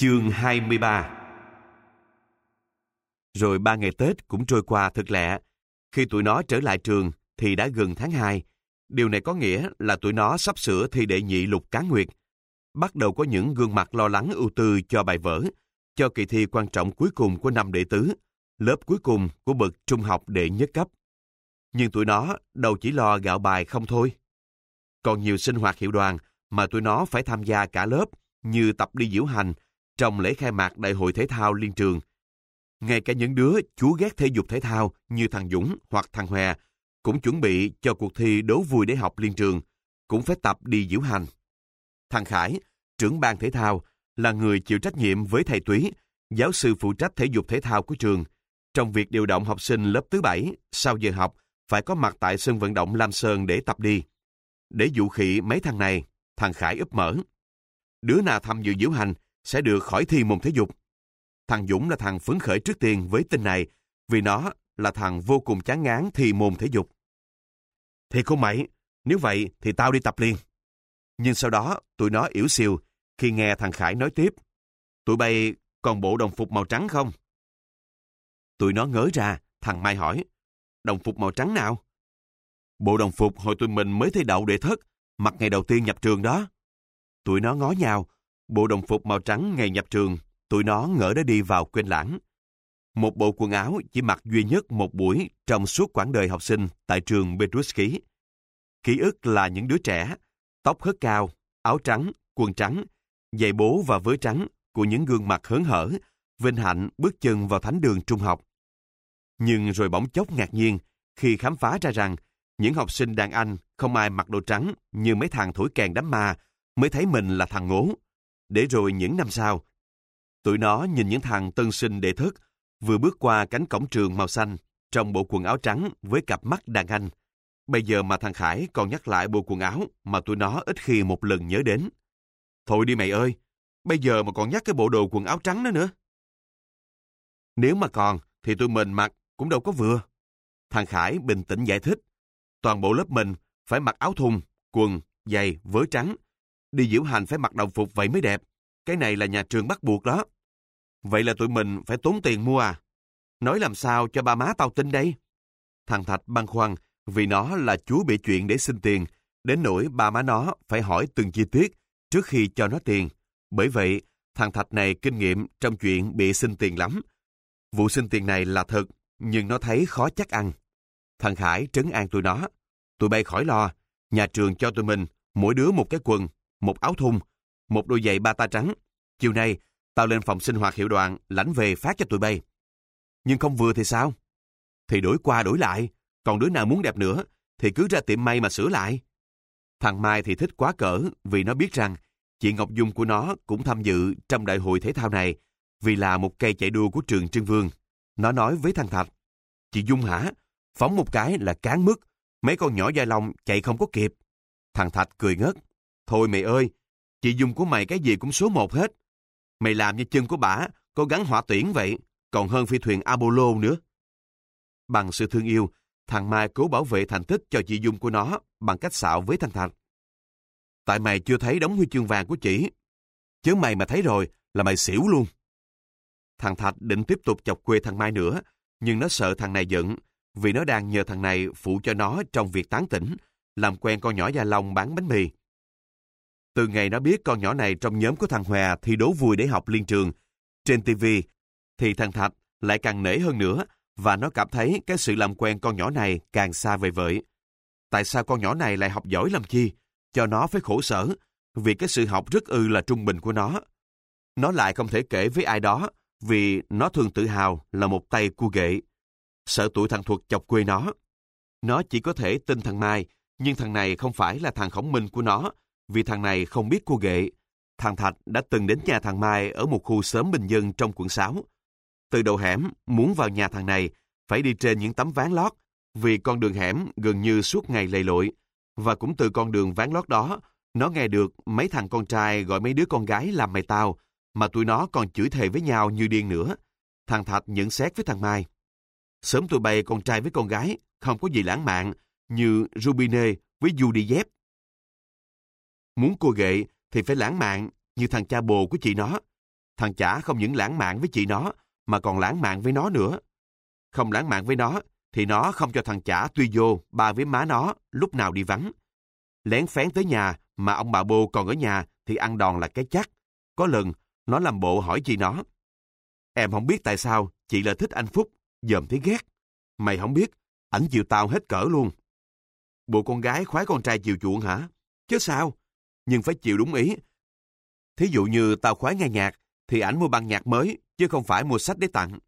Chương 23 Rồi ba ngày Tết cũng trôi qua thật lẹ. Khi tụi nó trở lại trường thì đã gần tháng 2. Điều này có nghĩa là tụi nó sắp sửa thi đệ nhị lục cán nguyệt. Bắt đầu có những gương mặt lo lắng ưu tư cho bài vở, cho kỳ thi quan trọng cuối cùng của năm đệ tứ, lớp cuối cùng của bậc trung học đệ nhất cấp. Nhưng tụi nó đâu chỉ lo gạo bài không thôi. Còn nhiều sinh hoạt hiệu đoàn mà tụi nó phải tham gia cả lớp như tập đi diễu hành trong lễ khai mạc Đại hội Thể thao Liên trường. Ngay cả những đứa chú ghét thể dục thể thao như thằng Dũng hoặc thằng Hòe cũng chuẩn bị cho cuộc thi đố vui để học liên trường, cũng phải tập đi diễu hành. Thằng Khải, trưởng ban thể thao, là người chịu trách nhiệm với thầy Túy, giáo sư phụ trách thể dục thể thao của trường, trong việc điều động học sinh lớp thứ bảy sau giờ học phải có mặt tại sân vận động Lam Sơn để tập đi. Để dụ khị mấy thằng này, thằng Khải úp mở. Đứa nào tham dự diễu hành sẽ được khỏi thi môn thể dục. Thằng Dũng là thằng phấn khởi trước tiên với tin này vì nó là thằng vô cùng chán ngán thi môn thể dục. Thì cô mày, nếu vậy thì tao đi tập liền. Nhưng sau đó tụi nó yếu xìu khi nghe thằng Khải nói tiếp. Tụi bay còn bộ đồng phục màu trắng không? Tụi nó ngớ ra, thằng Mai hỏi. Đồng phục màu trắng nào? Bộ đồng phục hồi tụi mình mới thi đậu để thất, mặc ngày đầu tiên nhập trường đó. Tụi nó ngó nhau, bộ đồng phục màu trắng ngày nhập trường, tụi nó ngỡ đã đi vào quên lãng. Một bộ quần áo chỉ mặc duy nhất một buổi trong suốt quãng đời học sinh tại trường Petruski. Ký ức là những đứa trẻ, tóc hớt cao, áo trắng, quần trắng, giày bố và vớ trắng của những gương mặt hớn hở, vinh hạnh bước chân vào thánh đường trung học. Nhưng rồi bỗng chốc ngạc nhiên khi khám phá ra rằng những học sinh đàn anh không ai mặc đồ trắng như mấy thằng thổi kèn đám ma mới thấy mình là thằng ngố. Để rồi những năm sau, tụi nó nhìn những thằng tân sinh đệ thức vừa bước qua cánh cổng trường màu xanh trong bộ quần áo trắng với cặp mắt đàn anh. Bây giờ mà thằng Khải còn nhắc lại bộ quần áo mà tụi nó ít khi một lần nhớ đến. Thôi đi mày ơi, bây giờ mà còn nhắc cái bộ đồ quần áo trắng đó nữa. Nếu mà còn, thì tụi mình mặc cũng đâu có vừa. Thằng Khải bình tĩnh giải thích. Toàn bộ lớp mình phải mặc áo thun, quần, giày, vớ trắng. Đi diễu hành phải mặc đồng phục vậy mới đẹp. Cái này là nhà trường bắt buộc đó. Vậy là tụi mình phải tốn tiền mua à? Nói làm sao cho ba má tao tin đây? Thằng Thạch băn khoăn vì nó là chú bị chuyện để xin tiền, đến nỗi ba má nó phải hỏi từng chi tiết trước khi cho nó tiền. Bởi vậy, thằng Thạch này kinh nghiệm trong chuyện bị xin tiền lắm. Vụ xin tiền này là thật, nhưng nó thấy khó chắc ăn. Thằng Khải trấn an tụi nó. Tụi bay khỏi lo, nhà trường cho tụi mình mỗi đứa một cái quần, một áo thun, một đôi giày ba ta trắng. Chiều nay, tao lên phòng sinh hoạt hiệu đoàn lãnh về phát cho tụi bay. Nhưng không vừa thì sao? Thì đổi qua đổi lại, còn đứa nào muốn đẹp nữa thì cứ ra tiệm may mà sửa lại. Thằng Mai thì thích quá cỡ vì nó biết rằng chị Ngọc Dung của nó cũng tham dự trong đại hội thể thao này vì là một cây chạy đua của trường Trương Vương. Nó nói với thằng Thạch, chị Dung hả? Phóng một cái là cán mức, mấy con nhỏ da lòng chạy không có kịp. Thằng Thạch cười ngất, thôi mày ơi, chị Dung của mày cái gì cũng số một hết. Mày làm như chân của bả, có gắn hỏa tuyển vậy, còn hơn phi thuyền Apollo nữa. Bằng sự thương yêu, thằng Mai cố bảo vệ thành tích cho chị Dung của nó bằng cách xạo với thằng Thạch. Tại mày chưa thấy đống huy chương vàng của chị. Chứ mày mà thấy rồi là mày xỉu luôn. Thằng Thạch định tiếp tục chọc quê thằng Mai nữa, nhưng nó sợ thằng này giận, vì nó đang nhờ thằng này phụ cho nó trong việc tán tỉnh, làm quen con nhỏ Gia Long bán bánh mì. Từ ngày nó biết con nhỏ này trong nhóm của thằng Hòa thi đố vui để học liên trường, trên TV, thì thằng Thạch lại càng nể hơn nữa và nó cảm thấy cái sự làm quen con nhỏ này càng xa vời vợi. Tại sao con nhỏ này lại học giỏi làm chi? Cho nó phải khổ sở, vì cái sự học rất ư là trung bình của nó. Nó lại không thể kể với ai đó, vì nó thường tự hào là một tay cua ghệ. Sợ tụi thằng thuật chọc quê nó. Nó chỉ có thể tin thằng Mai, nhưng thằng này không phải là thằng khổng minh của nó, vì thằng này không biết cô ghệ. Thằng Thạch đã từng đến nhà thằng Mai ở một khu sớm bình dân trong quận 6. Từ đầu hẻm, muốn vào nhà thằng này, phải đi trên những tấm ván lót, vì con đường hẻm gần như suốt ngày lầy lội. Và cũng từ con đường ván lót đó, nó nghe được mấy thằng con trai gọi mấy đứa con gái làm mày tao, mà tụi nó còn chửi thề với nhau như điên nữa. Thằng Thạch nhận xét với thằng Mai. Sớm tụi bay con trai với con gái, không có gì lãng mạn, như Rubine với Judy Dép. Muốn cô ghệ thì phải lãng mạn như thằng cha bồ của chị nó. thằng chả không những lãng mạn với chị nó, mà còn lãng mạn với nó nữa. Không lãng mạn với nó, thì nó không cho thằng chả tuy vô ba với má nó lúc nào đi vắng. Lén phén tới nhà mà ông bà bồ còn ở nhà thì ăn đòn là cái chắc. Có lần, nó làm bộ hỏi chị nó. Em không biết tại sao chị lại thích anh Phúc, dòm thấy ghét. Mày không biết, ảnh chiều tao hết cỡ luôn. Bộ con gái khoái con trai chiều chuộng hả? Chứ sao? Nhưng phải chịu đúng ý. Thí dụ như tao khoái nghe nhạc, thì ảnh mua băng nhạc mới, chứ không phải mua sách để tặng.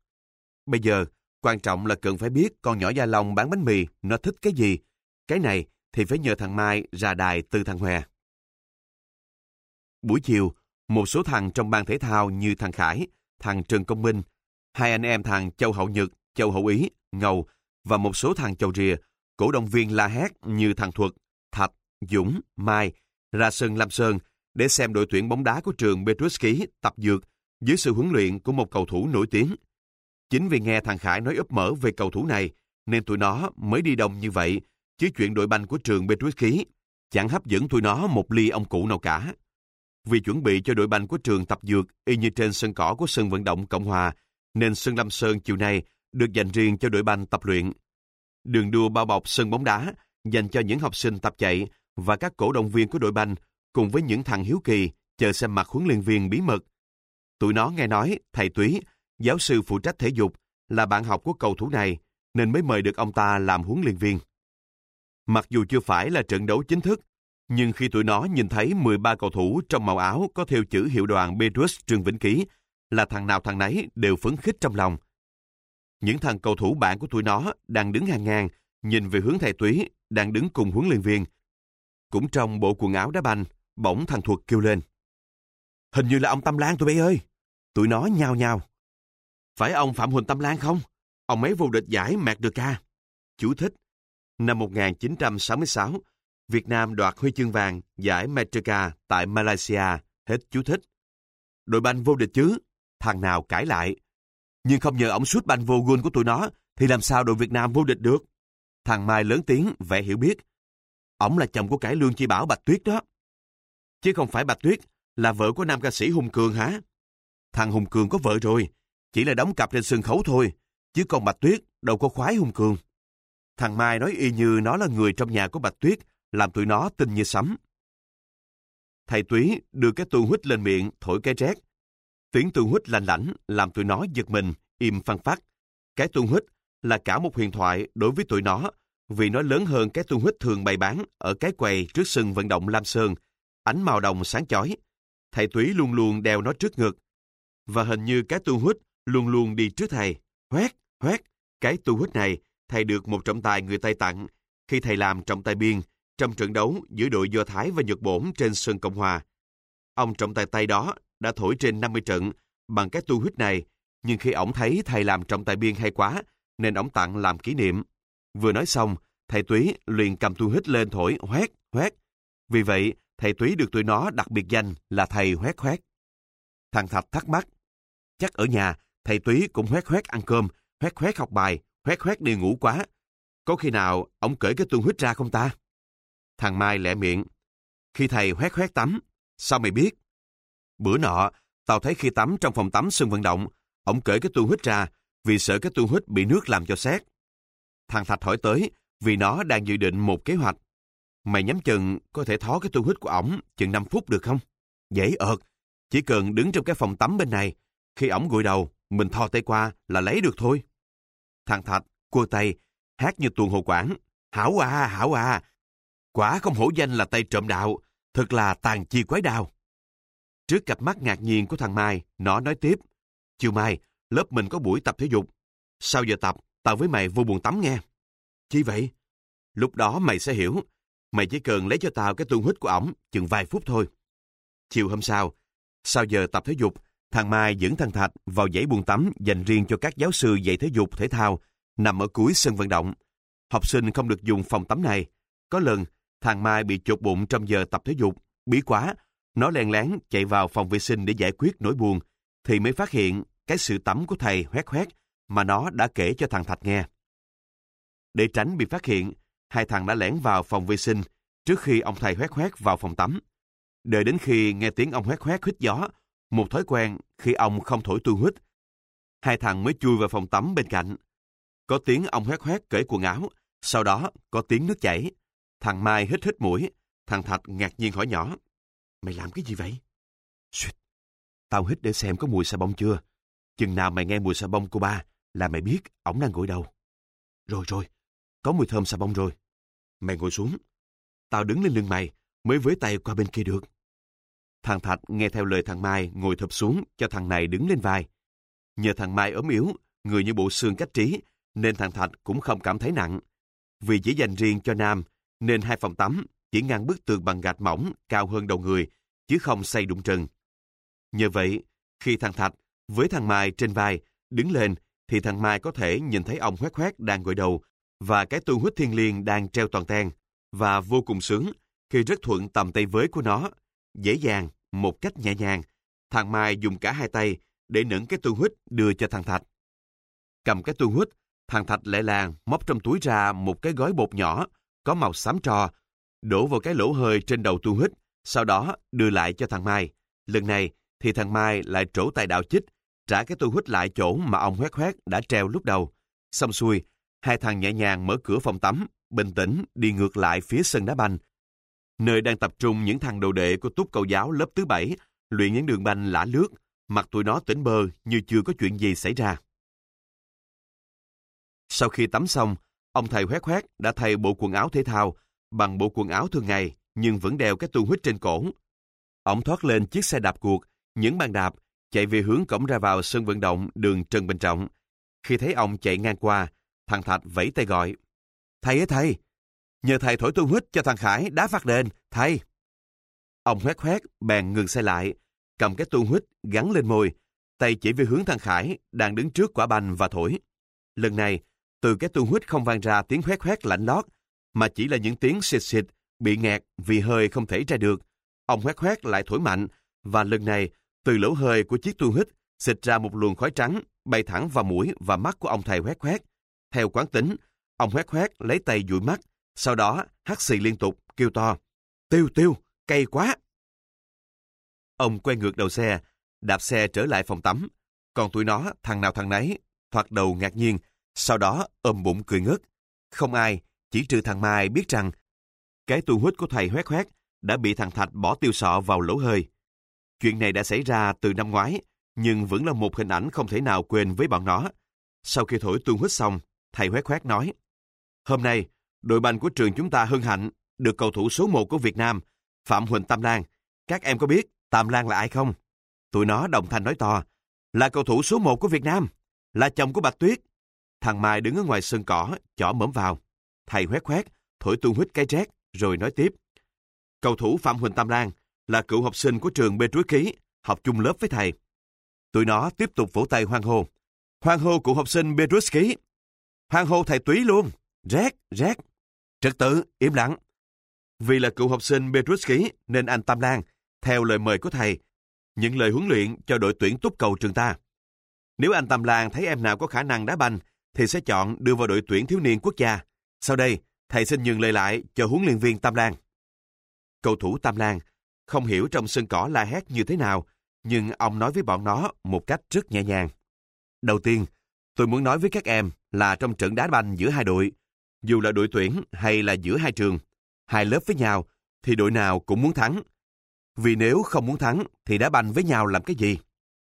Bây giờ, quan trọng là cần phải biết con nhỏ Gia Long bán bánh mì, nó thích cái gì. Cái này thì phải nhờ thằng Mai ra đài từ thằng Hòe. Buổi chiều, một số thằng trong ban thể thao như thằng Khải, thằng Trần Công Minh, hai anh em thằng Châu Hậu Nhật, Châu Hậu Ý, Ngầu và một số thằng Châu Rìa, cổ động viên la hét như thằng Thuật, Thạch, Dũng, Mai, ra sân Lam Sơn để xem đội tuyển bóng đá của trường Petruski tập dược dưới sự huấn luyện của một cầu thủ nổi tiếng. Chính vì nghe thằng Khải nói ấp mở về cầu thủ này, nên tụi nó mới đi đông như vậy, chứ chuyện đội banh của trường Petruski chẳng hấp dẫn tụi nó một ly ông cụ nào cả. Vì chuẩn bị cho đội banh của trường tập dược y như trên sân cỏ của sân vận động Cộng Hòa, nên sân Lâm Sơn chiều nay được dành riêng cho đội banh tập luyện. Đường đua bao bọc sân bóng đá dành cho những học sinh tập chạy và các cổ động viên của đội banh cùng với những thằng hiếu kỳ chờ xem mặt huấn luyện viên bí mật. Tụi nó nghe nói thầy Túy, giáo sư phụ trách thể dục, là bạn học của cầu thủ này nên mới mời được ông ta làm huấn luyện viên. Mặc dù chưa phải là trận đấu chính thức, nhưng khi tụi nó nhìn thấy 13 cầu thủ trong màu áo có theo chữ hiệu đoàn Petrus Trương Vĩnh Ký, là thằng nào thằng nấy đều phấn khích trong lòng. Những thằng cầu thủ bạn của tụi nó đang đứng hàng ngang, nhìn về hướng thầy Túy, đang đứng cùng huấn luyện viên. Cũng trong bộ quần áo đá banh, bỗng thằng Thuật kêu lên. Hình như là ông Tâm Lan tụi bay ơi. Tụi nó nhao nhao. Phải ông Phạm Huỳnh Tâm Lan không? Ông ấy vô địch giải Mạc Được Ca. Chú thích. Năm 1966, Việt Nam đoạt huy chương vàng giải Metrica tại Malaysia. Hết chú thích. Đội banh vô địch chứ? Thằng nào cãi lại. Nhưng không nhờ ông suốt banh vô gôn của tụi nó, thì làm sao đội Việt Nam vô địch được? Thằng Mai lớn tiếng, vẻ hiểu biết ổng là chồng của cải lương chi bảo Bạch Tuyết đó. Chứ không phải Bạch Tuyết là vợ của nam ca sĩ Hùng Cường hả? Thằng Hùng Cường có vợ rồi, chỉ là đóng cặp trên sân khấu thôi, chứ còn Bạch Tuyết đâu có khoái Hùng Cường. Thằng Mai nói y như nó là người trong nhà của Bạch Tuyết, làm tụi nó tin như sấm. Thầy Túy đưa cái tuôn hít lên miệng, thổi cái rét. Tiếng tuôn hít lành lảnh làm tụi nó giật mình, im phăng phát. Cái tuôn hít là cả một huyền thoại đối với tụi nó, vì nó lớn hơn cái tu hít thường bày bán ở cái quầy trước sân vận động Lam Sơn, ánh màu đồng sáng chói. Thầy Túy luôn luôn đeo nó trước ngực. Và hình như cái tu hít luôn luôn đi trước thầy. Hoét, hoét, cái tu hít này thầy được một trọng tài người Tây tặng khi thầy làm trọng tài biên trong trận đấu giữa đội Do Thái và Nhật Bổn trên sân Cộng Hòa. Ông trọng tài Tây đó đã thổi trên 50 trận bằng cái tu hít này, nhưng khi ổng thấy thầy làm trọng tài biên hay quá, nên ổng tặng làm kỷ niệm. Vừa nói xong, thầy Túy liền cầm tu hít lên thổi hoét, hoét. Vì vậy, thầy Túy được tụi nó đặc biệt danh là thầy hoét hoét. Thằng Thạch thắc mắc, chắc ở nhà thầy Túy cũng hoét hoét ăn cơm, hoét hoét học bài, hoét hoét đi ngủ quá. Có khi nào ông cởi cái tu hít ra không ta? Thằng Mai lẹ miệng. Khi thầy hoét hoét tắm, sao mày biết? Bữa nọ, tao thấy khi tắm trong phòng tắm sân vận động, ông cởi cái tu hít ra vì sợ cái tu hít bị nước làm cho xét. Thằng Thạch hỏi tới vì nó đang dự định một kế hoạch. Mày nhắm chừng có thể thó cái tu hít của ổng chừng 5 phút được không? Dễ ợt. Chỉ cần đứng trong cái phòng tắm bên này, khi ổng gội đầu, mình thò tay qua là lấy được thôi. Thằng Thạch, cua tay, hát như tuồng hồ quảng. Hảo à, hảo à. Quả không hổ danh là tay trộm đạo, thật là tàn chi quái đào. Trước cặp mắt ngạc nhiên của thằng Mai, nó nói tiếp. Chiều mai, lớp mình có buổi tập thể dục. Sau giờ tập, tao với mày vô buồn tắm nghe. Chi vậy? Lúc đó mày sẽ hiểu. Mày chỉ cần lấy cho tao cái tuôn hít của ổng chừng vài phút thôi. Chiều hôm sau, sau giờ tập thể dục, thằng Mai dẫn thằng Thạch vào dãy buồn tắm dành riêng cho các giáo sư dạy thể dục thể thao nằm ở cuối sân vận động. Học sinh không được dùng phòng tắm này. Có lần, thằng Mai bị chột bụng trong giờ tập thể dục, bí quá. Nó len lén chạy vào phòng vệ sinh để giải quyết nỗi buồn, thì mới phát hiện cái sự tắm của thầy hoét hoét mà nó đã kể cho thằng Thạch nghe. Để tránh bị phát hiện, hai thằng đã lẻn vào phòng vệ sinh trước khi ông thầy hoét hoét vào phòng tắm. Đợi đến khi nghe tiếng ông hoét hoét hít gió, Một thói quen khi ông không thổi tu hít. Hai thằng mới chui vào phòng tắm bên cạnh. Có tiếng ông hoét hoét cởi quần áo, sau đó có tiếng nước chảy. Thằng Mai hít hít mũi, thằng Thạch ngạc nhiên hỏi nhỏ. Mày làm cái gì vậy? Xuyệt, tao hít để xem có mùi xà bông chưa. Chừng nào mày nghe mùi xà bông của ba là mày biết ổng đang gội đầu. Rồi rồi, có mùi thơm xà bông rồi. Mày ngồi xuống. Tao đứng lên lưng mày, mới với tay qua bên kia được. Thằng Thạch nghe theo lời thằng Mai ngồi thập xuống cho thằng này đứng lên vai. Nhờ thằng Mai ốm yếu, người như bộ xương cách trí, nên thằng Thạch cũng không cảm thấy nặng. Vì chỉ dành riêng cho nam, nên hai phòng tắm chỉ ngăn bức tường bằng gạch mỏng cao hơn đầu người, chứ không xây đụng trần. Nhờ vậy, khi thằng Thạch với thằng Mai trên vai đứng lên, thì thằng Mai có thể nhìn thấy ông khoét khoét đang gội đầu và cái tu huyết thiên liêng đang treo toàn ten và vô cùng sướng khi rất thuận tầm tay với của nó. Dễ dàng, một cách nhẹ nhàng, thằng Mai dùng cả hai tay để nửng cái tu huyết đưa cho thằng Thạch. Cầm cái tu huyết, thằng Thạch lẹ làng móc trong túi ra một cái gói bột nhỏ có màu xám trò, đổ vào cái lỗ hơi trên đầu tu huyết, sau đó đưa lại cho thằng Mai. Lần này thì thằng Mai lại trổ tài đạo chích, trả cái tu hút lại chỗ mà ông hoét hoét đã treo lúc đầu. Xong xuôi, hai thằng nhẹ nhàng mở cửa phòng tắm, bình tĩnh đi ngược lại phía sân đá banh. Nơi đang tập trung những thằng đồ đệ của túc cầu giáo lớp thứ bảy, luyện những đường banh lả lướt, mặt tụi nó tỉnh bơ như chưa có chuyện gì xảy ra. Sau khi tắm xong, ông thầy hoét hoét đã thay bộ quần áo thể thao bằng bộ quần áo thường ngày nhưng vẫn đeo cái tu huyết trên cổ. Ông thoát lên chiếc xe đạp cuộc, những bàn đạp, chạy về hướng cổng ra vào sân vận động đường Trần Bình Trọng. Khi thấy ông chạy ngang qua, thằng Thạch vẫy tay gọi. Thầy ơi thầy, nhờ thầy thổi tu huyết cho thằng Khải đá phát đền, thầy. Ông hoét hoét, bèn ngừng xe lại, cầm cái tu huyết gắn lên môi, tay chỉ về hướng thằng Khải đang đứng trước quả banh và thổi. Lần này, từ cái tu huyết không vang ra tiếng hoét hoét lạnh lót, mà chỉ là những tiếng xịt xịt, bị nghẹt vì hơi không thể ra được. Ông hoét hoét lại thổi mạnh, và lần này, từ lỗ hơi của chiếc tu hít xịt ra một luồng khói trắng, bay thẳng vào mũi và mắt của ông thầy hoét hoét. Theo quán tính, ông hoét hoét lấy tay dụi mắt, sau đó hắt xì liên tục, kêu to. Tiêu tiêu, cay quá! Ông quay ngược đầu xe, đạp xe trở lại phòng tắm. Còn tụi nó, thằng nào thằng nấy, thoạt đầu ngạc nhiên, sau đó ôm bụng cười ngất. Không ai, chỉ trừ thằng Mai biết rằng cái tu hút của thầy hoét hoét đã bị thằng Thạch bỏ tiêu sọ vào lỗ hơi. Chuyện này đã xảy ra từ năm ngoái, nhưng vẫn là một hình ảnh không thể nào quên với bọn nó. Sau khi thổi tuôn hút xong, thầy hoét khoét nói, Hôm nay, đội banh của trường chúng ta hân hạnh được cầu thủ số 1 của Việt Nam, Phạm Huỳnh Tam Lan. Các em có biết Tam Lan là ai không? Tụi nó đồng thanh nói to, là cầu thủ số 1 của Việt Nam, là chồng của Bạch Tuyết. Thằng Mai đứng ở ngoài sân cỏ, chỏ mõm vào. Thầy hoét khoét, thổi tuôn hít cái rét, rồi nói tiếp. Cầu thủ Phạm Huỳnh Tam Lan là cựu học sinh của trường Bê Trúi Ký, học chung lớp với thầy. Tụi nó tiếp tục vỗ tay hoan hô. Hoan hô cựu học sinh Bê Trúi Ký. Hoan hô thầy Túy luôn. Rét, rét. Trật tự, im lặng. Vì là cựu học sinh Bê Trúi Ký nên anh Tam Lan, theo lời mời của thầy, những lời huấn luyện cho đội tuyển túc cầu trường ta. Nếu anh Tam Lan thấy em nào có khả năng đá banh, thì sẽ chọn đưa vào đội tuyển thiếu niên quốc gia. Sau đây, thầy xin nhường lời lại cho huấn luyện viên Tam Lan. Cầu thủ Tam Lan không hiểu trong sân cỏ la hét như thế nào, nhưng ông nói với bọn nó một cách rất nhẹ nhàng. Đầu tiên, tôi muốn nói với các em là trong trận đá banh giữa hai đội, dù là đội tuyển hay là giữa hai trường, hai lớp với nhau, thì đội nào cũng muốn thắng. Vì nếu không muốn thắng thì đá banh với nhau làm cái gì?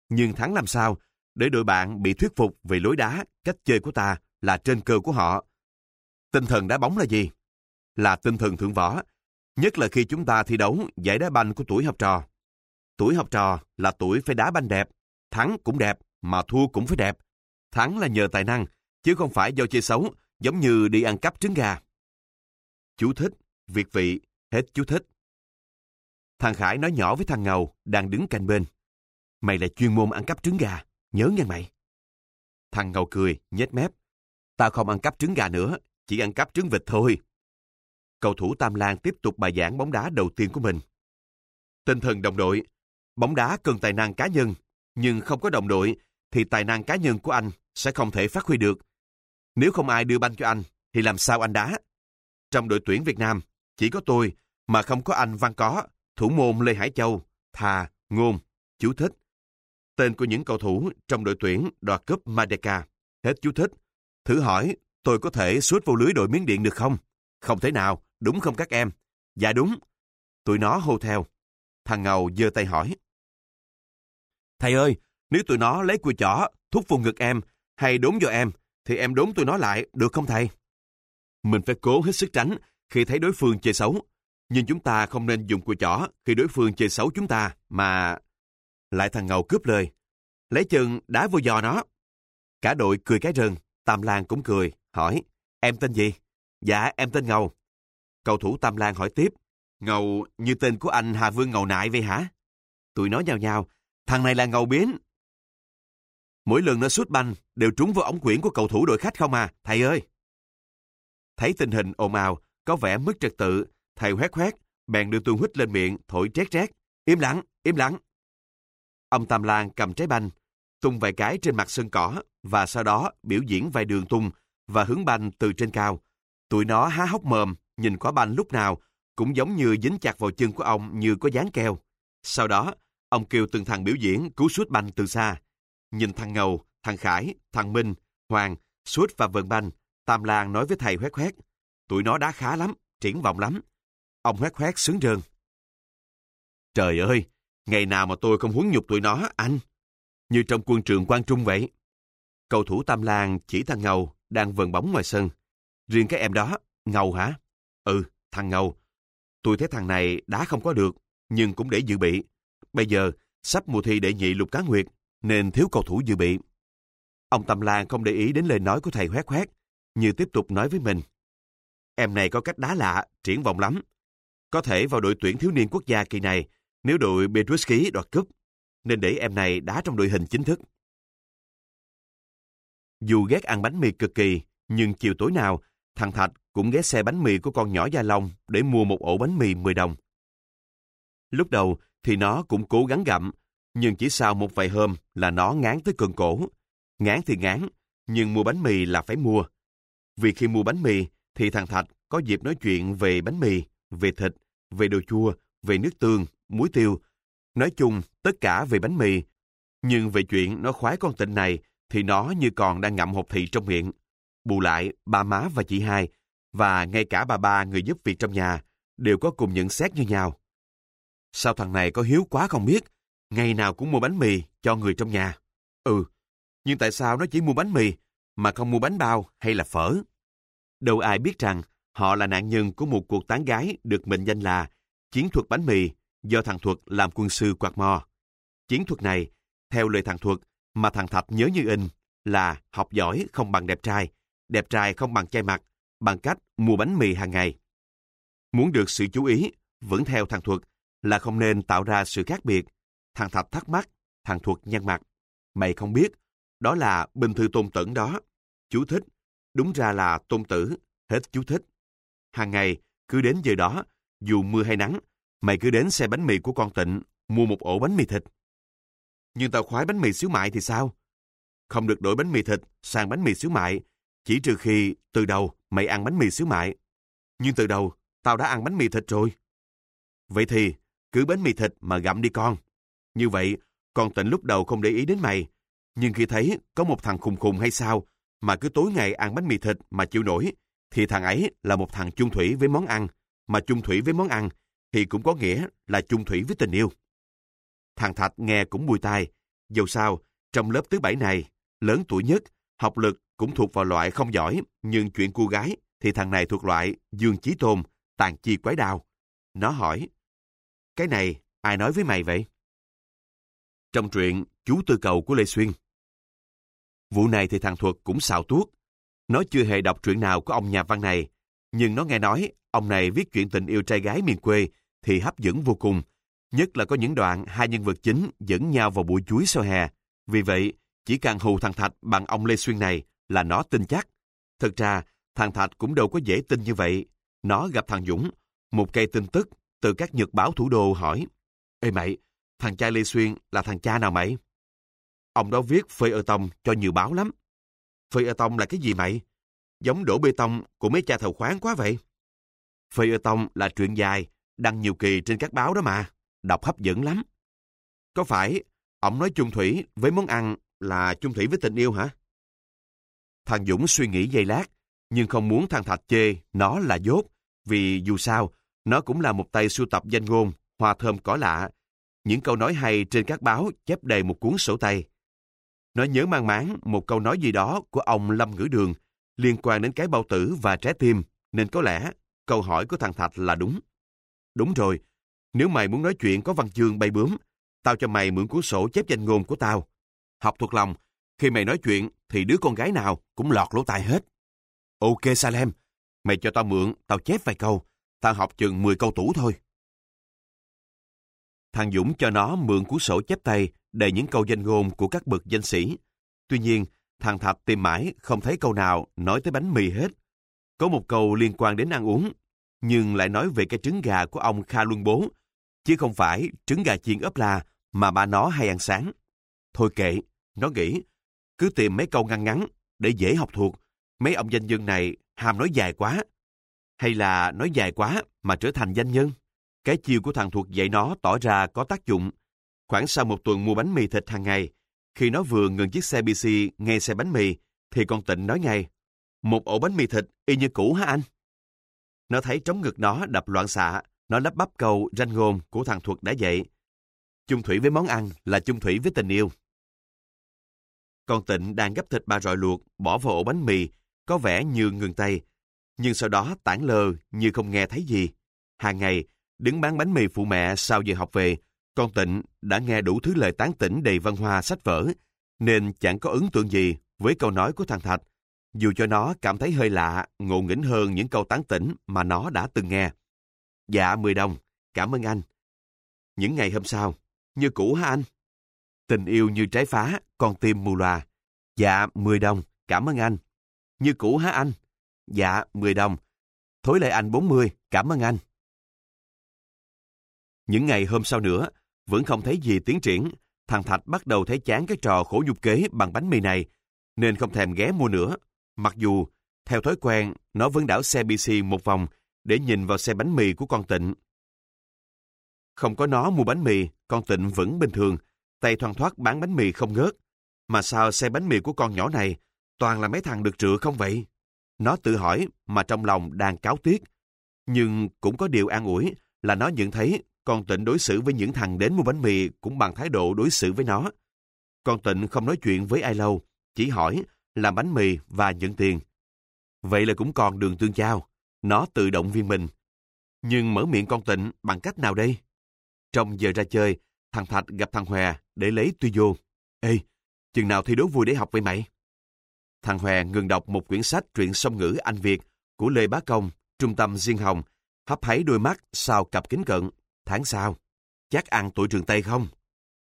Nhưng thắng làm sao để đội bạn bị thuyết phục về lối đá, cách chơi của ta là trên cơ của họ. Tinh thần đá bóng là gì? Là tinh thần thượng võ, nhất là khi chúng ta thi đấu giải đá banh của tuổi học trò. Tuổi học trò là tuổi phải đá banh đẹp, thắng cũng đẹp, mà thua cũng phải đẹp. Thắng là nhờ tài năng, chứ không phải do chơi xấu, giống như đi ăn cắp trứng gà. Chú thích, việt vị, hết chú thích. Thằng Khải nói nhỏ với thằng Ngầu đang đứng cạnh bên. Mày là chuyên môn ăn cắp trứng gà, nhớ nghe mày. Thằng Ngầu cười, nhếch mép. Tao không ăn cắp trứng gà nữa, chỉ ăn cắp trứng vịt thôi. Cầu thủ Tam Lan tiếp tục bài giảng bóng đá đầu tiên của mình. Tinh thần đồng đội, bóng đá cần tài năng cá nhân, nhưng không có đồng đội thì tài năng cá nhân của anh sẽ không thể phát huy được. Nếu không ai đưa banh cho anh, thì làm sao anh đá? Trong đội tuyển Việt Nam, chỉ có tôi mà không có anh Văn Có, thủ môn Lê Hải Châu, Thà, Ngôn, chú thích, tên của những cầu thủ trong đội tuyển đoạt cúp Madeka. Hết chú thích. Thử hỏi, tôi có thể suốt vô lưới đội Miến Điện được không? Không thể nào, đúng không các em? Dạ đúng. Tụi nó hô theo. Thằng Ngầu giơ tay hỏi. Thầy ơi, nếu tụi nó lấy cùi chỏ, thúc vô ngực em, hay đốn vô em, thì em đốn tụi nó lại, được không thầy? Mình phải cố hết sức tránh khi thấy đối phương chơi xấu. Nhưng chúng ta không nên dùng cùi chỏ khi đối phương chơi xấu chúng ta, mà... Lại thằng Ngầu cướp lời. Lấy chân đá vô giò nó. Cả đội cười cái rừng, Tam Lan cũng cười, hỏi, em tên gì? Dạ, em tên Ngầu. Cầu thủ Tam Lan hỏi tiếp, Ngầu như tên của anh Hà Vương Ngầu Nại vậy hả? Tụi nó nhào nhào, thằng này là Ngầu Biến. Mỗi lần nó sút banh đều trúng vào ống quyển của cầu thủ đội khách không à, thầy ơi. Thấy tình hình ồn ào, có vẻ mất trật tự, thầy hoét hoét, bèn đưa tuôn hít lên miệng, thổi trét trét. Im lặng, im lặng. Ông Tam Lan cầm trái banh, tung vài cái trên mặt sân cỏ và sau đó biểu diễn vài đường tung và hướng banh từ trên cao. Tụi nó há hốc mồm, nhìn quả banh lúc nào cũng giống như dính chặt vào chân của ông như có dán keo. Sau đó, ông kêu từng thằng biểu diễn cứu suốt banh từ xa. Nhìn thằng Ngầu, thằng Khải, thằng Minh, Hoàng, suốt và vân banh, Tam Lan nói với thầy hoét hoét. Tụi nó đá khá lắm, triển vọng lắm. Ông hoét hoét sướng rơn. Trời ơi, ngày nào mà tôi không huấn nhục tụi nó, anh. Như trong quân trường quang trung vậy. Cầu thủ Tam Lan chỉ thằng Ngầu đang vần bóng ngoài sân. Riêng cái em đó, Ngầu hả? Ừ, thằng Ngầu. Tôi thấy thằng này đá không có được, nhưng cũng để dự bị. Bây giờ, sắp mùa thi đệ nhị lục cá nguyệt, nên thiếu cầu thủ dự bị. Ông Tâm Lan không để ý đến lời nói của thầy hoét hoét, như tiếp tục nói với mình. Em này có cách đá lạ, triển vọng lắm. Có thể vào đội tuyển thiếu niên quốc gia kỳ này nếu đội Petruski đoạt cúp, nên để em này đá trong đội hình chính thức. Dù ghét ăn bánh mì cực kỳ, nhưng chiều tối nào, thằng Thạch cũng ghé xe bánh mì của con nhỏ Gia Long để mua một ổ bánh mì 10 đồng. Lúc đầu thì nó cũng cố gắng gặm, nhưng chỉ sau một vài hôm là nó ngán tới cơn cổ. Ngán thì ngán, nhưng mua bánh mì là phải mua. Vì khi mua bánh mì thì thằng Thạch có dịp nói chuyện về bánh mì, về thịt, về đồ chua, về nước tương, muối tiêu. Nói chung, tất cả về bánh mì. Nhưng về chuyện nó khoái con tịnh này thì nó như còn đang ngậm hộp thị trong miệng. Bù lại, ba má và chị hai, và ngay cả bà ba người giúp việc trong nhà, đều có cùng nhận xét như nhau. Sao thằng này có hiếu quá không biết, ngày nào cũng mua bánh mì cho người trong nhà. Ừ, nhưng tại sao nó chỉ mua bánh mì, mà không mua bánh bao hay là phở? Đâu ai biết rằng họ là nạn nhân của một cuộc tán gái được mệnh danh là chiến thuật bánh mì do thằng Thuật làm quân sư quạt mò. Chiến thuật này, theo lời thằng Thuật mà thằng Thạch nhớ như in, là học giỏi không bằng đẹp trai, đẹp trai không bằng chai mặt, bằng cách mua bánh mì hàng ngày. Muốn được sự chú ý, vẫn theo thằng Thuật, là không nên tạo ra sự khác biệt. Thằng Thạch thắc mắc, thằng Thuật nhăn mặt. Mày không biết, đó là bình thư tôn tẩn đó. Chú thích, đúng ra là tôn tử, hết chú thích. Hàng ngày, cứ đến giờ đó, dù mưa hay nắng, mày cứ đến xe bánh mì của con Tịnh, mua một ổ bánh mì thịt. Nhưng tao khoái bánh mì xíu mại thì sao? Không được đổi bánh mì thịt sang bánh mì xíu mại, chỉ trừ khi từ đầu mày ăn bánh mì xíu mại. Nhưng từ đầu, tao đã ăn bánh mì thịt rồi. Vậy thì, cứ bánh mì thịt mà gặm đi con. Như vậy, con Tịnh lúc đầu không để ý đến mày. Nhưng khi thấy có một thằng khùng khùng hay sao mà cứ tối ngày ăn bánh mì thịt mà chịu nổi, thì thằng ấy là một thằng chung thủy với món ăn, mà chung thủy với món ăn thì cũng có nghĩa là chung thủy với tình yêu. Thằng Thạch nghe cũng bùi tai, dầu sao, trong lớp thứ bảy này, lớn tuổi nhất, học lực cũng thuộc vào loại không giỏi, nhưng chuyện cô gái thì thằng này thuộc loại dương chí tôn, tàn chi quái đao. Nó hỏi, cái này ai nói với mày vậy? Trong truyện Chú Tư Cầu của Lê Xuyên. Vụ này thì thằng Thuật cũng xào tuốt. Nó chưa hề đọc truyện nào của ông nhà văn này, nhưng nó nghe nói ông này viết chuyện tình yêu trai gái miền quê thì hấp dẫn vô cùng. Nhất là có những đoạn hai nhân vật chính dẫn nhau vào buổi chuối sau hè. Vì vậy, chỉ cần hù thằng Thạch bằng ông Lê Xuyên này là nó tin chắc. Thực ra, thằng Thạch cũng đâu có dễ tin như vậy. Nó gặp thằng Dũng, một cây tin tức từ các nhật báo thủ đô hỏi. Ê mày, thằng cha Lê Xuyên là thằng cha nào mày? Ông đó viết phê ở tông cho nhiều báo lắm. Phê ở tông là cái gì mày? Giống đổ bê tông của mấy cha thầu khoáng quá vậy. Phê ở tông là truyện dài, đăng nhiều kỳ trên các báo đó mà. Đọc hấp dẫn lắm. Có phải Ông nói chung thủy với món ăn là chung thủy với tình yêu hả? Thằng Dũng suy nghĩ giây lát, nhưng không muốn thằng Thạch chê nó là dốt, vì dù sao, nó cũng là một tay sưu tập danh ngôn, hoa thơm cỏ lạ. Những câu nói hay trên các báo chép đầy một cuốn sổ tay. Nó nhớ mang máng một câu nói gì đó của ông Lâm Ngữ Đường liên quan đến cái bao tử và trái tim, nên có lẽ câu hỏi của thằng Thạch là đúng. Đúng rồi, nếu mày muốn nói chuyện có văn chương bay bướm, tao cho mày mượn cuốn sổ chép danh ngôn của tao. Học thuộc lòng, khi mày nói chuyện thì đứa con gái nào cũng lọt lỗ tai hết. Ok Salem, mày cho tao mượn, tao chép vài câu, tao học chừng 10 câu tủ thôi. Thằng Dũng cho nó mượn cuốn sổ chép tay đầy những câu danh ngôn của các bậc danh sĩ. Tuy nhiên, thằng Thập tìm mãi không thấy câu nào nói tới bánh mì hết. Có một câu liên quan đến ăn uống, nhưng lại nói về cái trứng gà của ông Kha Luân Bố, chứ không phải trứng gà chiên ốp la mà ba nó hay ăn sáng. Thôi kệ, nó nghĩ, cứ tìm mấy câu ngăn ngắn để dễ học thuộc. Mấy ông danh nhân này ham nói dài quá. Hay là nói dài quá mà trở thành danh nhân? Cái chiêu của thằng thuộc dạy nó tỏ ra có tác dụng. Khoảng sau một tuần mua bánh mì thịt hàng ngày, khi nó vừa ngừng chiếc xe BC ngay xe bánh mì, thì con Tịnh nói ngay, một ổ bánh mì thịt y như cũ hả anh? Nó thấy trống ngực nó đập loạn xạ, nó lắp bắp câu ranh ngôn của thằng Thuật đã dạy. Chung thủy với món ăn là chung thủy với tình yêu. Con Tịnh đang gấp thịt ba rọi luộc, bỏ vào ổ bánh mì, có vẻ như ngừng tay. Nhưng sau đó tản lờ như không nghe thấy gì. Hàng ngày, đứng bán bánh mì phụ mẹ sau giờ học về, con Tịnh đã nghe đủ thứ lời tán tỉnh đầy văn hoa sách vở, nên chẳng có ấn tượng gì với câu nói của thằng Thạch, dù cho nó cảm thấy hơi lạ, ngộ nghĩnh hơn những câu tán tỉnh mà nó đã từng nghe. Dạ, 10 đồng, cảm ơn anh. Những ngày hôm sau, như cũ hả anh? Tình yêu như trái phá, con tim mù loà. Dạ, 10 đồng, cảm ơn anh. Như cũ hả anh? Dạ, 10 đồng. Thối lại anh 40, cảm ơn anh. Những ngày hôm sau nữa, vẫn không thấy gì tiến triển, thằng Thạch bắt đầu thấy chán cái trò khổ nhục kế bằng bánh mì này, nên không thèm ghé mua nữa. Mặc dù, theo thói quen, nó vẫn đảo xe BC một vòng để nhìn vào xe bánh mì của con Tịnh. Không có nó mua bánh mì, con Tịnh vẫn bình thường, tay thoang thoát bán bánh mì không ngớt. Mà sao xe bánh mì của con nhỏ này toàn là mấy thằng được trựa không vậy? Nó tự hỏi mà trong lòng đang cáo tiếc. Nhưng cũng có điều an ủi là nó nhận thấy con Tịnh đối xử với những thằng đến mua bánh mì cũng bằng thái độ đối xử với nó. Con Tịnh không nói chuyện với ai lâu, chỉ hỏi, làm bánh mì và nhận tiền. Vậy là cũng còn đường tương trao, nó tự động viên mình. Nhưng mở miệng con Tịnh bằng cách nào đây? Trong giờ ra chơi, thằng Thạch gặp thằng Hòe để lấy tuy vô. Ê, chừng nào thi đố vui để học vậy mày? Thằng Hòe ngừng đọc một quyển sách truyện song ngữ Anh Việt của Lê Bá Công, trung tâm Diên Hồng, hấp háy đôi mắt sau cặp kính cận. Tháng sau, chắc ăn tuổi trường Tây không?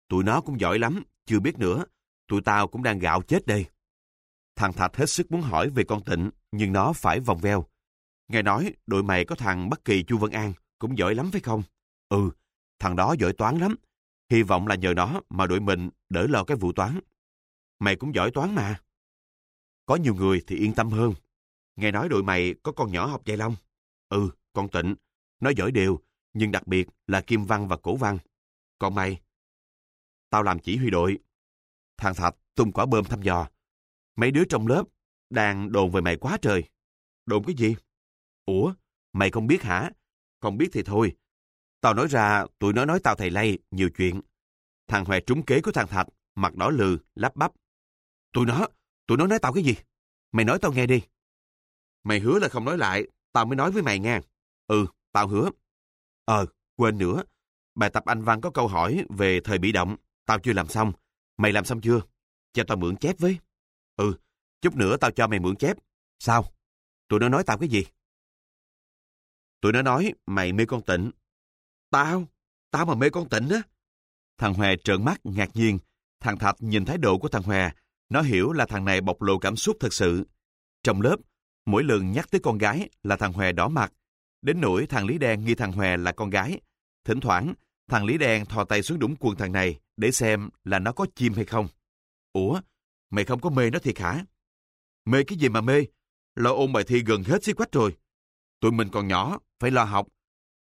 Tụi nó cũng giỏi lắm, chưa biết nữa. Tụi tao cũng đang gạo chết đây. Thằng Thạch hết sức muốn hỏi về con Tịnh, nhưng nó phải vòng veo. Nghe nói đội mày có thằng Bắc Kỳ Chu Văn An, cũng giỏi lắm phải không? Ừ, thằng đó giỏi toán lắm. Hy vọng là nhờ đó mà đội mình đỡ lo cái vụ toán. Mày cũng giỏi toán mà. Có nhiều người thì yên tâm hơn. Nghe nói đội mày có con nhỏ học dạy long. Ừ, con Tịnh. Nó giỏi đều, nhưng đặc biệt là Kim Văn và Cổ Văn. Còn mày? Tao làm chỉ huy đội. Thằng Thạch tung quả bơm thăm dò. Mấy đứa trong lớp đang đồn về mày quá trời. Đồn cái gì? Ủa, mày không biết hả? Không biết thì thôi. Tao nói ra, tụi nó nói tao thầy lay, nhiều chuyện. Thằng Huệ trúng kế của thằng Thạch, mặt đỏ lừ, lắp bắp. Tụi nó, tụi nó nói tao cái gì? Mày nói tao nghe đi. Mày hứa là không nói lại, tao mới nói với mày nghe Ừ, tao hứa. Ờ, quên nữa. Bài tập Anh Văn có câu hỏi về thời bị động. Tao chưa làm xong. Mày làm xong chưa? Cho tao mượn chép với. Ừ, chút nữa tao cho mày mượn chép. Sao? Tụi nó nói tao cái gì? Tụi nó nói mày mê con tịnh. Tao? Tao mà mê con tịnh á? Thằng Hòe trợn mắt ngạc nhiên. Thằng Thạch nhìn thái độ của thằng Hòe. Nó hiểu là thằng này bộc lộ cảm xúc thật sự. Trong lớp, mỗi lần nhắc tới con gái là thằng Hòe đỏ mặt. Đến nỗi thằng Lý Đen nghi thằng Hòe là con gái. Thỉnh thoảng, thằng Lý Đen thò tay xuống đũng quần thằng này để xem là nó có chim hay không. Ủa, mày không có mê nó thiệt hả? Mê cái gì mà mê? Lo ôn bài thi gần hết xí quách rồi. Tụi mình còn nhỏ, phải lo học.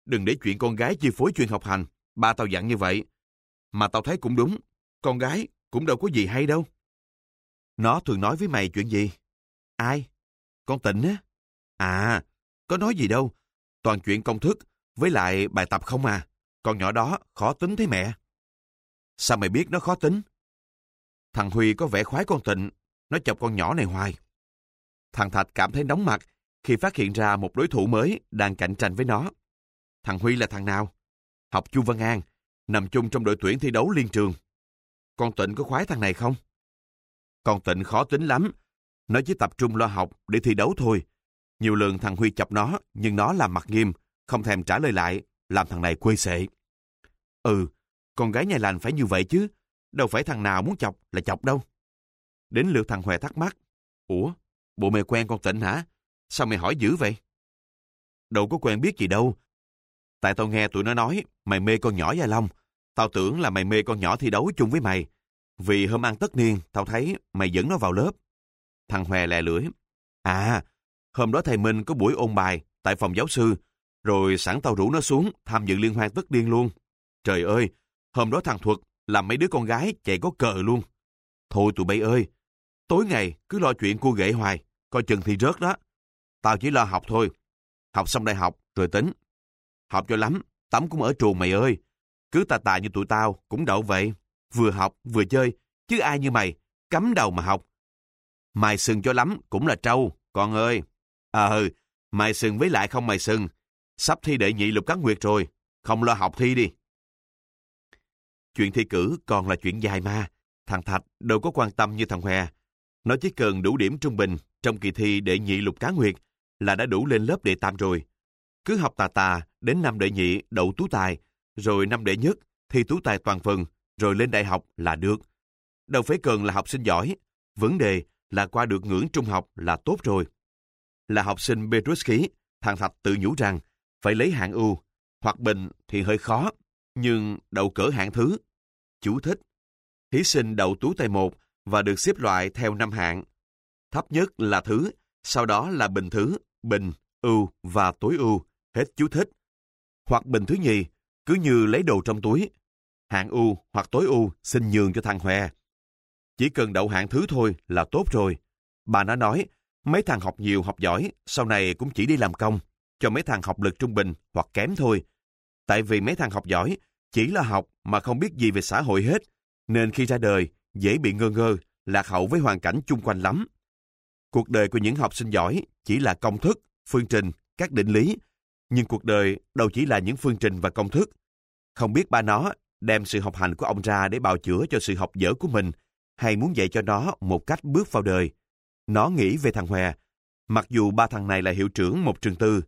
Đừng để chuyện con gái chi phối chuyện học hành. Ba tao dặn như vậy. Mà tao thấy cũng đúng. con gái cũng đâu có gì hay đâu. Nó thường nói với mày chuyện gì? Ai? Con Tịnh á? À, có nói gì đâu. Toàn chuyện công thức, với lại bài tập không à. Con nhỏ đó khó tính thế mẹ. Sao mày biết nó khó tính? Thằng Huy có vẻ khoái con Tịnh, nó chọc con nhỏ này hoài. Thằng Thạch cảm thấy nóng mặt khi phát hiện ra một đối thủ mới đang cạnh tranh với nó. Thằng Huy là thằng nào? Học Chu Văn An, nằm chung trong đội tuyển thi đấu liên trường. Con Tịnh có khoái thằng này không? Con Tịnh khó tính lắm. Nó chỉ tập trung lo học để thi đấu thôi. Nhiều lần thằng Huy chọc nó, nhưng nó làm mặt nghiêm, không thèm trả lời lại, làm thằng này quê sệ. Ừ, con gái nhà lành phải như vậy chứ. Đâu phải thằng nào muốn chọc là chọc đâu. Đến lượt thằng Huệ thắc mắc. Ủa, bộ mày quen con Tịnh hả? Sao mày hỏi dữ vậy? Đâu có quen biết gì đâu. Tại tao nghe tụi nó nói mày mê con nhỏ Gia Long. Tao tưởng là mày mê con nhỏ thi đấu chung với mày. Vì hôm ăn tất niên, tao thấy mày dẫn nó vào lớp. Thằng Hòe lè lưỡi. À, hôm đó thầy Minh có buổi ôn bài tại phòng giáo sư, rồi sẵn tao rủ nó xuống tham dự liên hoan tất niên luôn. Trời ơi, hôm đó thằng Thuật làm mấy đứa con gái chạy có cờ luôn. Thôi tụi bay ơi, tối ngày cứ lo chuyện cua ghệ hoài, coi chừng thì rớt đó. Tao chỉ lo học thôi. Học xong đại học rồi tính. Học cho lắm, tắm cũng ở trường mày ơi. Cứ tà tà như tụi tao cũng đậu vậy. Vừa học vừa chơi, chứ ai như mày, cắm đầu mà học. Mày sừng cho lắm cũng là trâu, con ơi. Ờ, ừ, mày sừng với lại không mày sừng. Sắp thi đệ nhị lục cát nguyệt rồi, không lo học thi đi. Chuyện thi cử còn là chuyện dài mà. Thằng Thạch đâu có quan tâm như thằng Hoe. Nó chỉ cần đủ điểm trung bình trong kỳ thi đệ nhị lục cá nguyệt là đã đủ lên lớp đệ tam rồi. Cứ học tà tà đến năm đệ nhị đậu tú tài, rồi năm đệ nhất thi tú tài toàn phần, rồi lên đại học là được. Đâu phải cần là học sinh giỏi, vấn đề là qua được ngưỡng trung học là tốt rồi. Là học sinh Petruski, thằng Thạch tự nhủ rằng phải lấy hạng ưu, hoặc bình thì hơi khó, nhưng đậu cỡ hạng thứ. Chú thích. Thí sinh đậu tú tài một và được xếp loại theo năm hạng. Thấp nhất là thứ, sau đó là bình thứ, bình, ưu và tối ưu, hết chú thích. Hoặc bình thứ nhì, cứ như lấy đồ trong túi. Hạng u hoặc tối u xin nhường cho thằng Hòe. Chỉ cần đậu hạng thứ thôi là tốt rồi. Bà nó nói, mấy thằng học nhiều học giỏi, sau này cũng chỉ đi làm công, cho mấy thằng học lực trung bình hoặc kém thôi. Tại vì mấy thằng học giỏi chỉ là học mà không biết gì về xã hội hết, nên khi ra đời dễ bị ngơ ngơ, lạc hậu với hoàn cảnh chung quanh lắm. Cuộc đời của những học sinh giỏi chỉ là công thức, phương trình, các định lý, nhưng cuộc đời đâu chỉ là những phương trình và công thức. Không biết ba nó đem sự học hành của ông ra để bào chữa cho sự học dở của mình, hay muốn dạy cho nó một cách bước vào đời. Nó nghĩ về thằng Hòe. Mặc dù ba thằng này là hiệu trưởng một trường tư,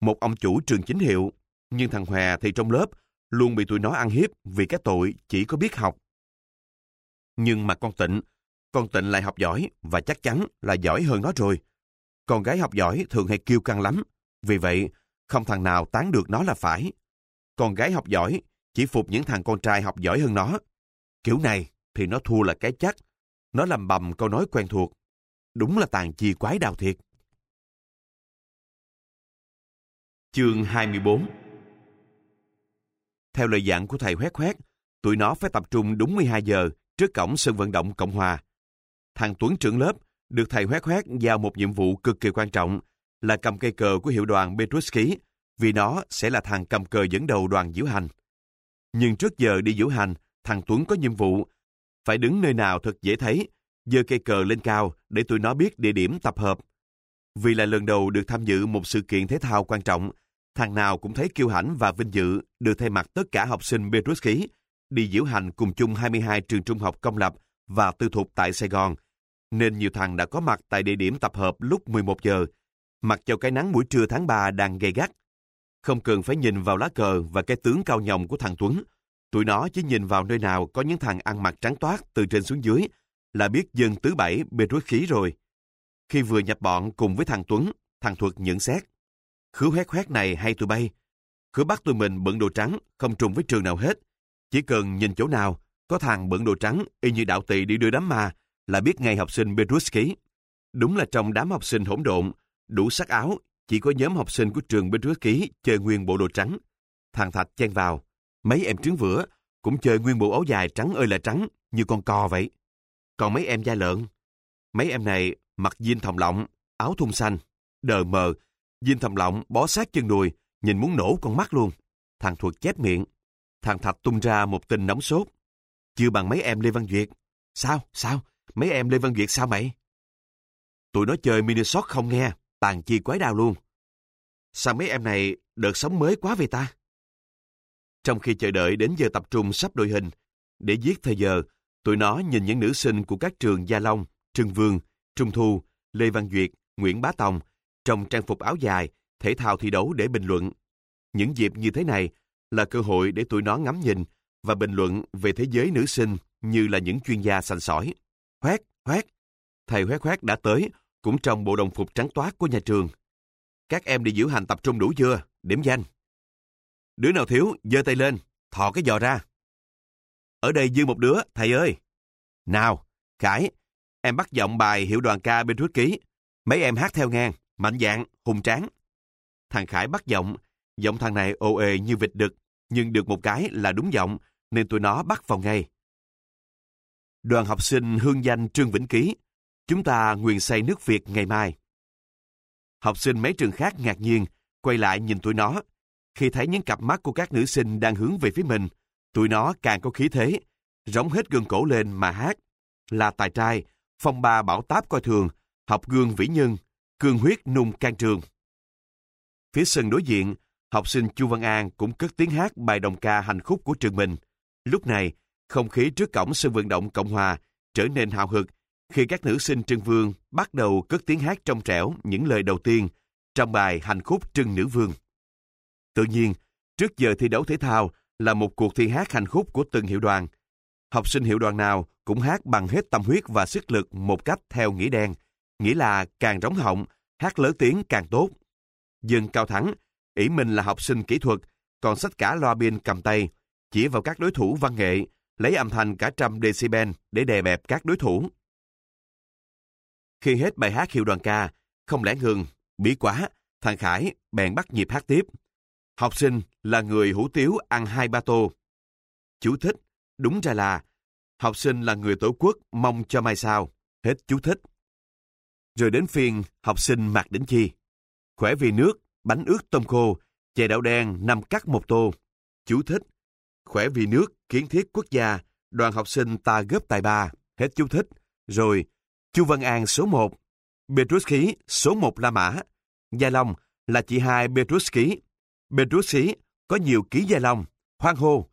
một ông chủ trường chính hiệu, nhưng thằng Hòe thì trong lớp luôn bị tụi nó ăn hiếp vì cái tội chỉ có biết học. Nhưng mà con Tịnh, con Tịnh lại học giỏi và chắc chắn là giỏi hơn nó rồi. Con gái học giỏi thường hay kiêu căng lắm, vì vậy không thằng nào tán được nó là phải. Con gái học giỏi chỉ phục những thằng con trai học giỏi hơn nó. Kiểu này thì nó thua là cái chắc. Nó làm bầm câu nói quen thuộc. Đúng là tàn chi quái đào thiệt. Chương 24 Theo lời dặn của thầy Hoét Hoét, tụi nó phải tập trung đúng 12 giờ trước cổng sân vận động Cộng Hòa. Thằng Tuấn trưởng lớp được thầy Hoét Hoét giao một nhiệm vụ cực kỳ quan trọng là cầm cây cờ của hiệu đoàn Petruski vì nó sẽ là thằng cầm cờ dẫn đầu đoàn diễu hành. Nhưng trước giờ đi diễu hành, thằng Tuấn có nhiệm vụ phải đứng nơi nào thật dễ thấy, giơ cây cờ lên cao để tụi nó biết địa điểm tập hợp. Vì là lần đầu được tham dự một sự kiện thể thao quan trọng, thằng nào cũng thấy kiêu hãnh và vinh dự được thay mặt tất cả học sinh Petruski đi diễu hành cùng chung 22 trường trung học công lập và tư thục tại Sài Gòn, nên nhiều thằng đã có mặt tại địa điểm tập hợp lúc 11 giờ, mặc cho cái nắng buổi trưa tháng 3 đang gay gắt. Không cần phải nhìn vào lá cờ và cái tướng cao nhồng của thằng Tuấn, tụi nó chỉ nhìn vào nơi nào có những thằng ăn mặc trắng toát từ trên xuống dưới là biết dân tứ bảy bê rối khí rồi. Khi vừa nhập bọn cùng với thằng Tuấn, thằng Thuật nhận xét. Khứa hoét hoét này hay tụi bay. Khứa bắt tụi mình bận đồ trắng, không trùng với trường nào hết. Chỉ cần nhìn chỗ nào, có thằng bận đồ trắng y như đạo tỳ đi đưa đám ma là biết ngay học sinh Petruski. Đúng là trong đám học sinh hỗn độn, đủ sắc áo, chỉ có nhóm học sinh của trường bên rưỡi ký chơi nguyên bộ đồ trắng. Thằng Thạch chen vào. Mấy em trứng vữa, cũng chơi nguyên bộ áo dài trắng ơi là trắng, như con cò vậy. Còn mấy em da lợn, mấy em này mặc jean thòng lọng, áo thun xanh, đờ mờ, jean thòng lọng bó sát chân đùi, nhìn muốn nổ con mắt luôn. Thằng Thuật chép miệng. Thằng Thạch tung ra một tin nóng sốt. Chưa bằng mấy em Lê Văn Duyệt. Sao? Sao? Mấy em Lê Văn Duyệt sao mày? Tụi nó chơi mini shot không nghe, tàn chi quái đau luôn. Sao mấy em này đợt sống mới quá vậy ta? Trong khi chờ đợi đến giờ tập trung sắp đội hình, để giết thời giờ, tụi nó nhìn những nữ sinh của các trường Gia Long, Trưng Vương, Trung Thu, Lê Văn Duyệt, Nguyễn Bá Tòng trong trang phục áo dài, thể thao thi đấu để bình luận. Những dịp như thế này là cơ hội để tụi nó ngắm nhìn và bình luận về thế giới nữ sinh như là những chuyên gia sành sỏi. Hoét, hoét. Thầy hoét hoét đã tới, cũng trong bộ đồng phục trắng toát của nhà trường. Các em đi diễu hành tập trung đủ chưa? Điểm danh. Đứa nào thiếu, giơ tay lên, thò cái giò ra. Ở đây dư một đứa, thầy ơi. Nào, Khải, em bắt giọng bài hiệu đoàn ca bên rút ký. Mấy em hát theo ngang, mạnh dạng, hùng tráng. Thằng Khải bắt giọng, giọng thằng này ồ ề như vịt đực, nhưng được một cái là đúng giọng, nên tụi nó bắt vào ngay. Đoàn học sinh hương danh Trương Vĩnh Ký, chúng ta nguyện xây nước Việt ngày mai. Học sinh mấy trường khác ngạc nhiên, quay lại nhìn tụi nó. Khi thấy những cặp mắt của các nữ sinh đang hướng về phía mình, tụi nó càng có khí thế, rống hết gương cổ lên mà hát. Là tài trai, phong ba bảo táp coi thường, học gương vĩ nhân, cương huyết nung can trường. Phía sân đối diện, học sinh Chu Văn An cũng cất tiếng hát bài đồng ca hành khúc của trường mình. Lúc này, không khí trước cổng sân vận động Cộng Hòa trở nên hào hực khi các nữ sinh Trưng Vương bắt đầu cất tiếng hát trong trẻo những lời đầu tiên trong bài hành khúc Trưng Nữ Vương. Tự nhiên, trước giờ thi đấu thể thao là một cuộc thi hát hành khúc của từng hiệu đoàn. Học sinh hiệu đoàn nào cũng hát bằng hết tâm huyết và sức lực một cách theo nghĩa đen, nghĩa là càng rống họng, hát lớn tiếng càng tốt. Dương Cao Thắng, ý mình là học sinh kỹ thuật, còn sách cả loa pin cầm tay, chỉ vào các đối thủ văn nghệ, lấy âm thanh cả trăm decibel để đè bẹp các đối thủ. Khi hết bài hát hiệu đoàn ca, không lẽ ngừng, bí quá, thằng Khải bèn bắt nhịp hát tiếp. Học sinh là người hủ tiếu ăn hai ba tô. Chú thích, đúng ra là học sinh là người tổ quốc mong cho mai sau. Hết chú thích. Rồi đến phiên học sinh mặc đỉnh chi. Khỏe vì nước, bánh ướt tôm khô, chè đậu đen năm cắt một tô. Chú thích. Khỏe vì nước, kiến thiết quốc gia, đoàn học sinh ta gấp tài ba. Hết chú thích. Rồi, Chu Văn An số 1, Petruski số 1 La Mã, Gia Long là chị hai Petruski. Petruski có nhiều ký Gia Long, hoang hô.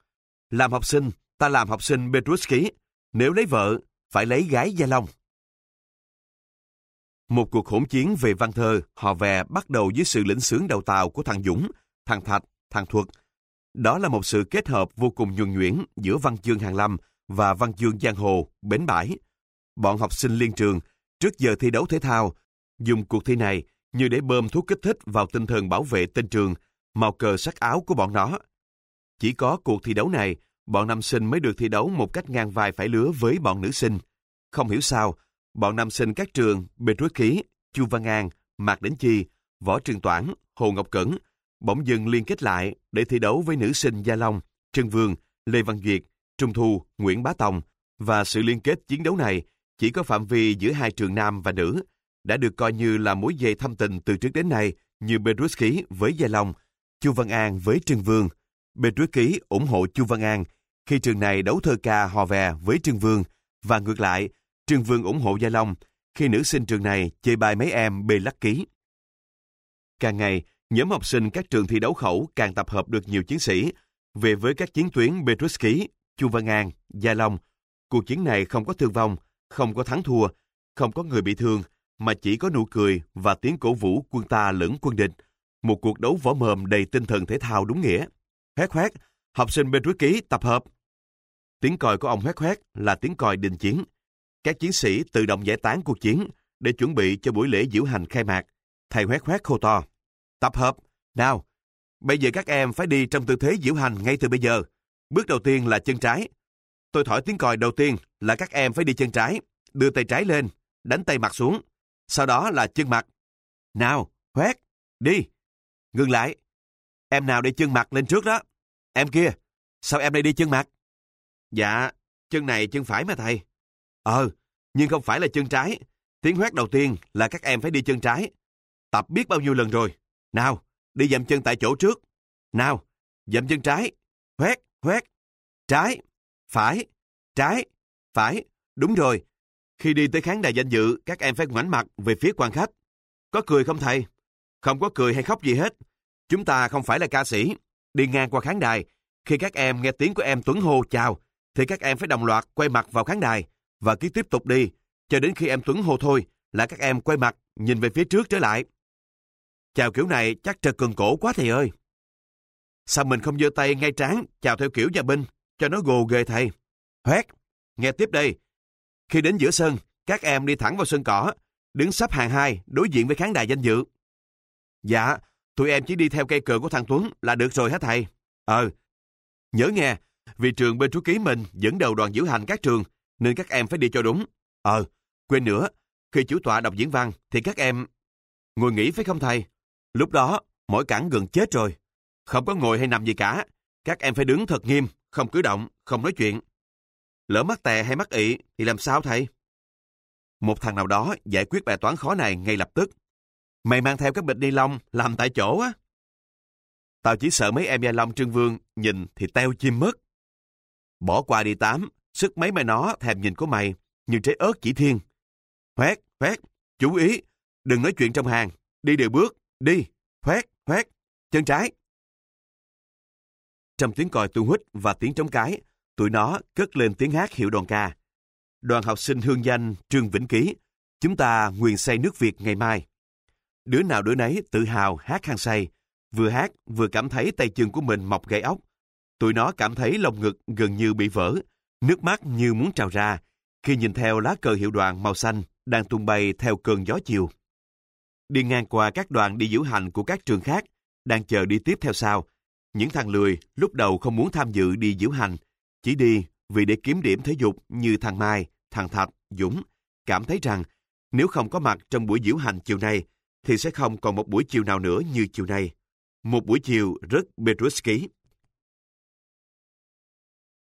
Làm học sinh, ta làm học sinh Petruski. Nếu lấy vợ, phải lấy gái Gia Long. Một cuộc hỗn chiến về văn thơ, họ vè bắt đầu dưới sự lĩnh sướng đầu tàu của thằng Dũng, thằng Thạch, thằng Thuật. Đó là một sự kết hợp vô cùng nhuần nhuyễn giữa văn chương hàng lâm và văn chương giang hồ, bến bãi. Bọn học sinh liên trường, trước giờ thi đấu thể thao, dùng cuộc thi này như để bơm thuốc kích thích vào tinh thần bảo vệ tên trường, màu cờ sắc áo của bọn nó. Chỉ có cuộc thi đấu này, bọn nam sinh mới được thi đấu một cách ngang vai phải lứa với bọn nữ sinh. Không hiểu sao, bọn nam sinh các trường Bê Truất Khí, Chu Văn An, Mạc Đỉnh Chi, Võ Trường Toản, Hồ Ngọc Cẩn bỗng dưng liên kết lại để thi đấu với nữ sinh Gia Long, Trần Vương, Lê Văn Duyệt, Trung Thu, Nguyễn Bá Tòng và sự liên kết chiến đấu này chỉ có phạm vi giữa hai trường nam và nữ, đã được coi như là mối dây thâm tình từ trước đến nay như Bedruski với Gia Long, Chu Văn An với Trương Vương. Bedruski ủng hộ Chu Văn An khi trường này đấu thơ ca hò vè với Trương Vương và ngược lại, Trương Vương ủng hộ Gia Long khi nữ sinh trường này chê bai mấy em bê lắc ký. Càng ngày, nhóm học sinh các trường thi đấu khẩu càng tập hợp được nhiều chiến sĩ về với các chiến tuyến Petruski, Chu Văn An, Gia Long. Cuộc chiến này không có thương vong, không có thắng thua, không có người bị thương, mà chỉ có nụ cười và tiếng cổ vũ quân ta lẫn quân địch. Một cuộc đấu võ mồm đầy tinh thần thể thao đúng nghĩa. Hoét hoét, học sinh bên ký tập hợp. Tiếng còi của ông hoét hoét là tiếng còi đình chiến. Các chiến sĩ tự động giải tán cuộc chiến để chuẩn bị cho buổi lễ diễu hành khai mạc. Thầy hoét hoét hô to. Tập hợp, nào, bây giờ các em phải đi trong tư thế diễu hành ngay từ bây giờ. Bước đầu tiên là chân trái. Tôi thổi tiếng còi đầu tiên là các em phải đi chân trái, đưa tay trái lên, đánh tay mặt xuống. Sau đó là chân mặt. Nào, huét đi. Ngừng lại. Em nào đi chân mặt lên trước đó. Em kia, sao em lại đi chân mặt? Dạ, chân này chân phải mà thầy. Ờ, nhưng không phải là chân trái. Tiếng huét đầu tiên là các em phải đi chân trái. Tập biết bao nhiêu lần rồi. Nào, đi dậm chân tại chỗ trước. Nào, dậm chân trái. huét huét Trái, phải, trái, phải. Đúng rồi. Khi đi tới khán đài danh dự, các em phải ngoảnh mặt về phía quan khách. Có cười không thầy? Không có cười hay khóc gì hết. Chúng ta không phải là ca sĩ. Đi ngang qua khán đài, khi các em nghe tiếng của em Tuấn hô chào, thì các em phải đồng loạt quay mặt vào khán đài và cứ tiếp tục đi, cho đến khi em Tuấn hô thôi là các em quay mặt nhìn về phía trước trở lại. Chào kiểu này chắc trật cường cổ quá thầy ơi. Sao mình không giơ tay ngay trán chào theo kiểu gia binh cho nó gồ ghề thầy? Hoét, nghe tiếp đây. Khi đến giữa sân, các em đi thẳng vào sân cỏ, đứng sắp hàng hai đối diện với khán đài danh dự. Dạ, tụi em chỉ đi theo cây cờ của thằng Tuấn là được rồi hả thầy? Ờ, nhớ nghe, vì trường bên chú ký mình dẫn đầu đoàn diễu hành các trường, nên các em phải đi cho đúng. Ờ, quên nữa, khi chủ tọa đọc diễn văn thì các em... Ngồi nghỉ phải không thầy? Lúc đó, mỗi cẳng gần chết rồi. Không có ngồi hay nằm gì cả. Các em phải đứng thật nghiêm, không cử động, không nói chuyện. Lỡ mắc tè hay mắc ị thì làm sao thầy? Một thằng nào đó giải quyết bài toán khó này ngay lập tức. Mày mang theo cái bịch ni lông làm tại chỗ á. Tao chỉ sợ mấy em Gia Long Trương Vương nhìn thì teo chim mất. Bỏ qua đi tám, sức mấy mày nó thèm nhìn của mày như trái ớt chỉ thiên. Khoét, khoét, chú ý, đừng nói chuyện trong hàng, đi đều bước, đi, khoét, khoét, chân trái. Trong tiếng còi tu hút và tiếng trống cái, tụi nó cất lên tiếng hát hiệu đoàn ca. Đoàn học sinh hương danh Trương Vĩnh Ký, chúng ta nguyện xây nước Việt ngày mai. Đứa nào đứa nấy tự hào hát hăng say, vừa hát vừa cảm thấy tay chân của mình mọc gãy ốc. Tụi nó cảm thấy lồng ngực gần như bị vỡ, nước mắt như muốn trào ra khi nhìn theo lá cờ hiệu đoàn màu xanh đang tung bay theo cơn gió chiều. Đi ngang qua các đoàn đi diễu hành của các trường khác, đang chờ đi tiếp theo sau. Những thằng lười lúc đầu không muốn tham dự đi diễu hành, chỉ đi vì để kiếm điểm thể dục như thằng Mai, thằng Thạch, Dũng, cảm thấy rằng nếu không có mặt trong buổi diễu hành chiều nay, thì sẽ không còn một buổi chiều nào nữa như chiều nay. Một buổi chiều rất Petruski.